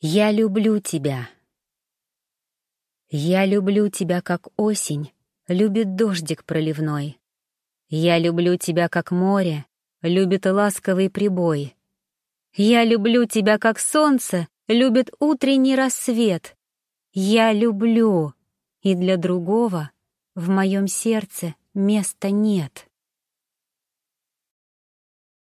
Я люблю тебя. Я люблю тебя, как осень, любит дождик проливной. Я люблю тебя, как море, любит ласковый прибой. Я люблю тебя, как солнце, любит утренний рассвет. Я люблю, и для другого в моем сердце места нет.